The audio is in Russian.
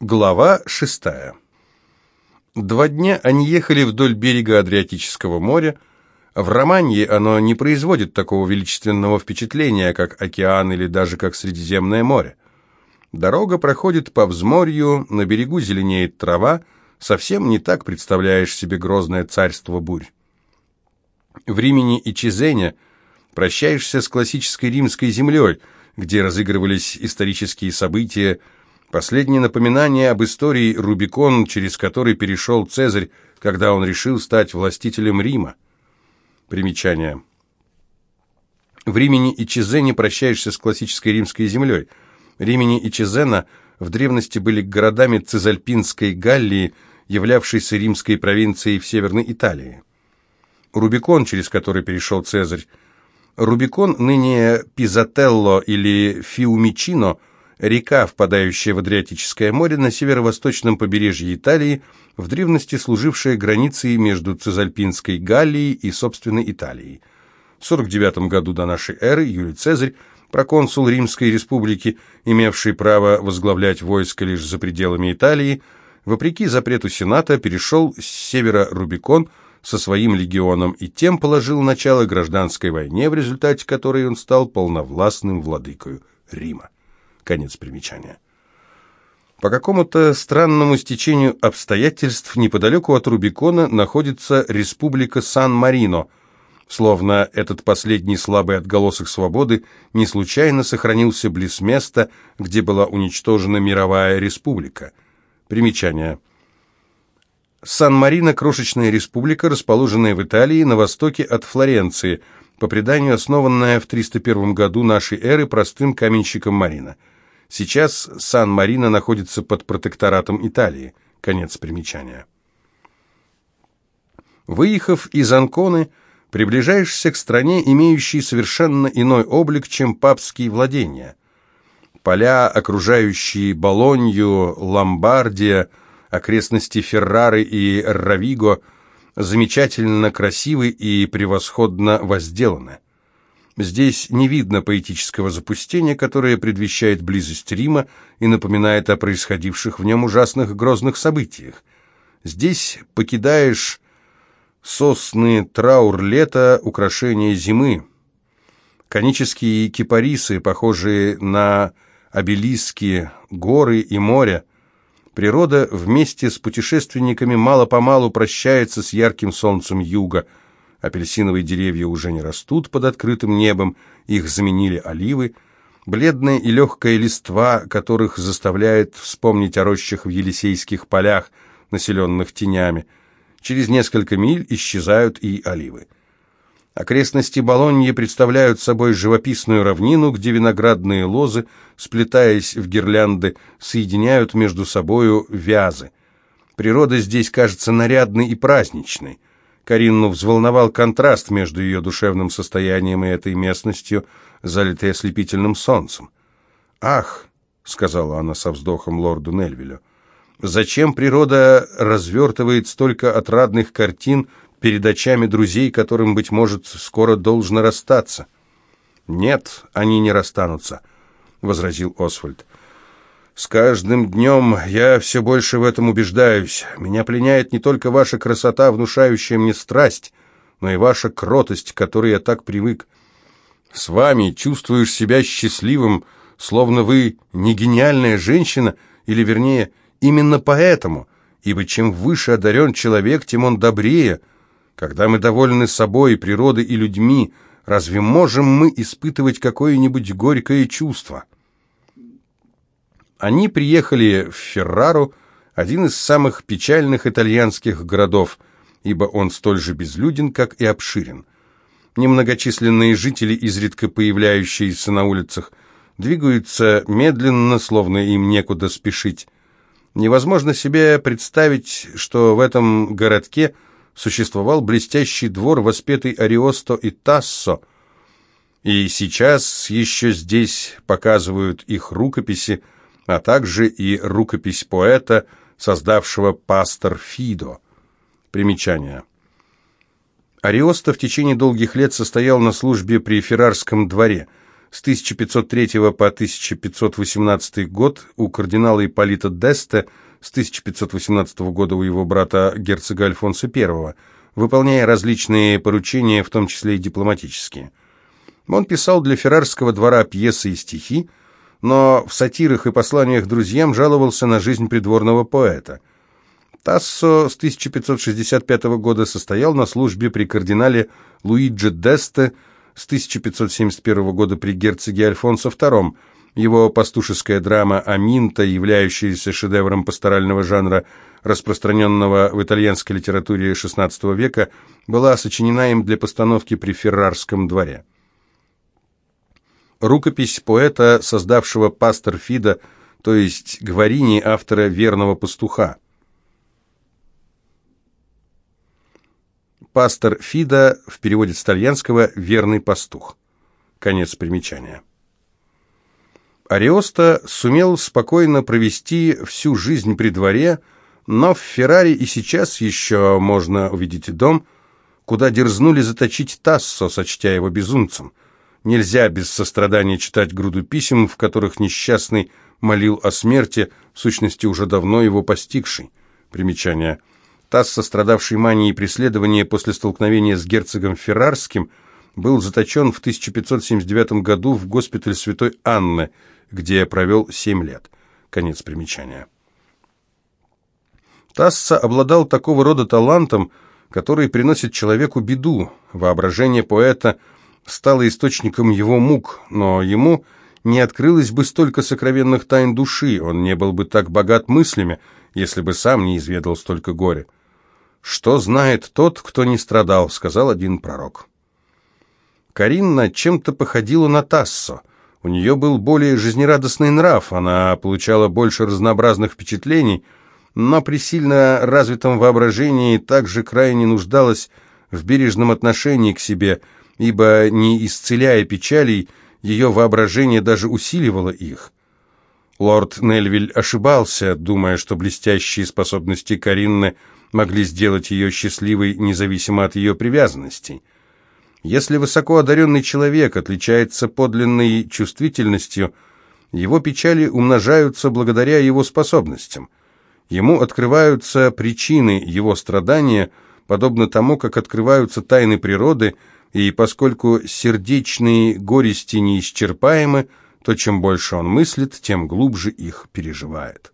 Глава шестая. Два дня они ехали вдоль берега Адриатического моря. В Романье оно не производит такого величественного впечатления, как океан или даже как Средиземное море. Дорога проходит по взморью, на берегу зеленеет трава, совсем не так представляешь себе грозное царство бурь. В Римени и Чизене прощаешься с классической римской землей, где разыгрывались исторические события, Последнее напоминание об истории Рубикон, через который перешел Цезарь, когда он решил стать властителем Рима. Примечание. В Римени и Чезене прощаешься с классической римской землей. Римени и Чезена в древности были городами Цезальпинской Галлии, являвшейся римской провинцией в Северной Италии. Рубикон, через который перешел Цезарь. Рубикон, ныне Пизателло или Фиумичино – река, впадающая в Адриатическое море на северо-восточном побережье Италии, в древности служившая границей между Цезальпинской Галлией и собственной Италией. В 49 году до нашей эры Юлий Цезарь, проконсул Римской республики, имевший право возглавлять войско лишь за пределами Италии, вопреки запрету Сената перешел с севера Рубикон со своим легионом и тем положил начало гражданской войне, в результате которой он стал полновластным владыкою Рима. Конец примечания. По какому-то странному стечению обстоятельств неподалеку от Рубикона находится республика Сан-Марино, словно этот последний слабый отголосок свободы не случайно сохранился близ места, где была уничтожена мировая республика. Примечание. Сан-Марино – крошечная республика, расположенная в Италии на востоке от Флоренции, по преданию основанная в 301 году нашей эры простым каменщиком Марина – Сейчас Сан-Марино находится под протекторатом Италии. Конец примечания. Выехав из Анконы, приближаешься к стране, имеющей совершенно иной облик, чем папские владения. Поля, окружающие Болонью, Ломбардия, окрестности Феррары и Равиго, замечательно красивы и превосходно возделаны. Здесь не видно поэтического запустения, которое предвещает близость Рима и напоминает о происходивших в нем ужасных грозных событиях. Здесь покидаешь сосны, траур лета, украшения зимы. Конические кипарисы, похожие на обелиски, горы и море. Природа вместе с путешественниками мало-помалу прощается с ярким солнцем юга – Апельсиновые деревья уже не растут под открытым небом, их заменили оливы. Бледная и легкая листва, которых заставляет вспомнить о рощах в Елисейских полях, населенных тенями. Через несколько миль исчезают и оливы. Окрестности Болоньи представляют собой живописную равнину, где виноградные лозы, сплетаясь в гирлянды, соединяют между собою вязы. Природа здесь кажется нарядной и праздничной. Каринну взволновал контраст между ее душевным состоянием и этой местностью, залитой ослепительным солнцем. «Ах!» — сказала она со вздохом лорду Нельвилю. «Зачем природа развертывает столько отрадных картин перед очами друзей, которым, быть может, скоро должно расстаться?» «Нет, они не расстанутся», — возразил Освальд. С каждым днем я все больше в этом убеждаюсь. Меня пленяет не только ваша красота, внушающая мне страсть, но и ваша кротость, к которой я так привык. С вами чувствуешь себя счастливым, словно вы не гениальная женщина, или, вернее, именно поэтому, ибо чем выше одарен человек, тем он добрее. Когда мы довольны собой, природой и людьми, разве можем мы испытывать какое-нибудь горькое чувство?» Они приехали в Феррару, один из самых печальных итальянских городов, ибо он столь же безлюден, как и обширен. Немногочисленные жители, изредка появляющиеся на улицах, двигаются медленно, словно им некуда спешить. Невозможно себе представить, что в этом городке существовал блестящий двор, воспетый Ариосто и Тассо, и сейчас еще здесь показывают их рукописи, а также и рукопись поэта, создавшего пастор Фидо. Примечание. Ариоста в течение долгих лет состоял на службе при Феррарском дворе. С 1503 по 1518 год у кардинала Ипполита Десте, с 1518 года у его брата герцога Альфонса I, выполняя различные поручения, в том числе и дипломатические. Он писал для феррарского двора пьесы и стихи, но в сатирах и посланиях друзьям жаловался на жизнь придворного поэта. Тассо с 1565 года состоял на службе при кардинале Луиджи Десте, с 1571 года при герцоге Альфонсо II. Его пастушеская драма «Аминта», являющаяся шедевром пасторального жанра, распространенного в итальянской литературе XVI века, была сочинена им для постановки при Феррарском дворе. Рукопись поэта, создавшего пастор Фида, то есть Гварини, автора «Верного пастуха». Пастор Фида, в переводе с итальянского «верный пастух». Конец примечания. Ариоста сумел спокойно провести всю жизнь при дворе, но в Феррари и сейчас еще можно увидеть дом, куда дерзнули заточить Тассо, сочтя его безумцем. Нельзя без сострадания читать груду писем, в которых несчастный молил о смерти, в сущности уже давно его постигший. Примечание. Тассо, страдавший манией преследования после столкновения с герцогом Феррарским, был заточен в 1579 году в госпиталь Святой Анны, где провел семь лет. Конец примечания. Тасса обладал такого рода талантом, который приносит человеку беду. Воображение поэта стало источником его мук, но ему не открылось бы столько сокровенных тайн души, он не был бы так богат мыслями, если бы сам не изведал столько горя. «Что знает тот, кто не страдал», — сказал один пророк. Каринна чем-то походила на Тассо. У нее был более жизнерадостный нрав, она получала больше разнообразных впечатлений, но при сильно развитом воображении также крайне нуждалась в бережном отношении к себе, ибо, не исцеляя печалей, ее воображение даже усиливало их. Лорд Нельвиль ошибался, думая, что блестящие способности Каринны могли сделать ее счастливой, независимо от ее привязанностей. Если высоко одаренный человек отличается подлинной чувствительностью, его печали умножаются благодаря его способностям. Ему открываются причины его страдания, подобно тому, как открываются тайны природы, и поскольку сердечные горести неисчерпаемы, то чем больше он мыслит, тем глубже их переживает.